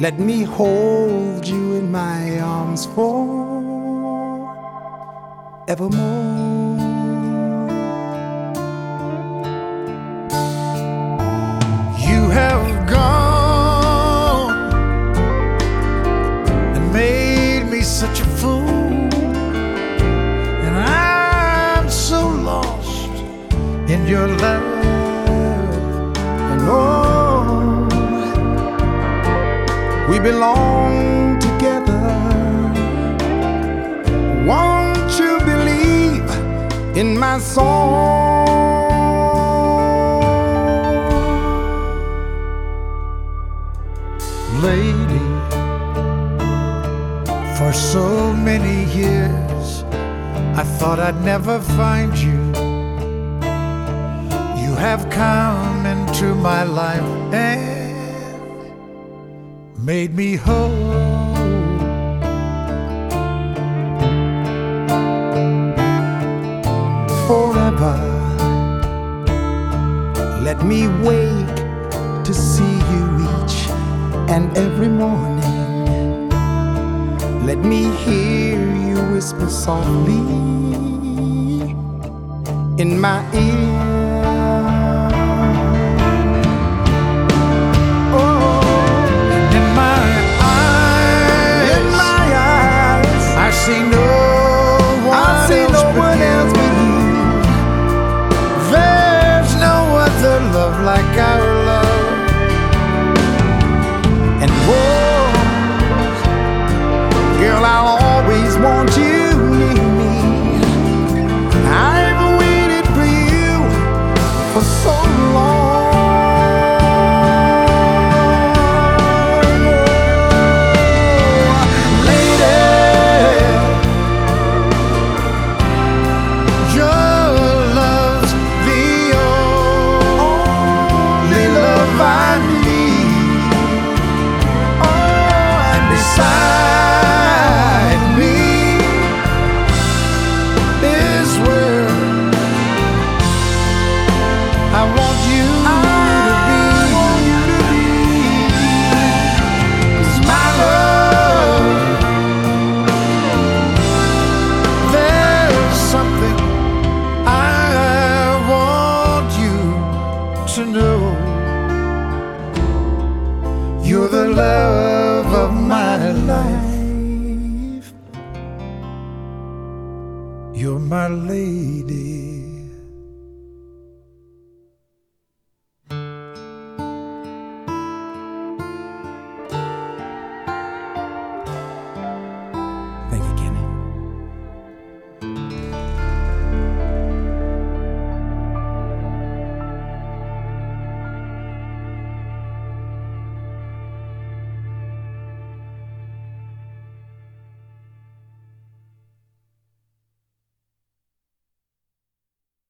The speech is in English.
Let me hold you in my arms for evermore. You have gone and made me such a fool, and I'm so lost in your love. We belong together. Won't you believe in my song? lady. For so many years, I thought I'd never find you. You have come into my life made me whole. forever. Let me wake to see you each and every morning. Let me hear you whisper softly in my ear. You're the love of my life. You're my lady.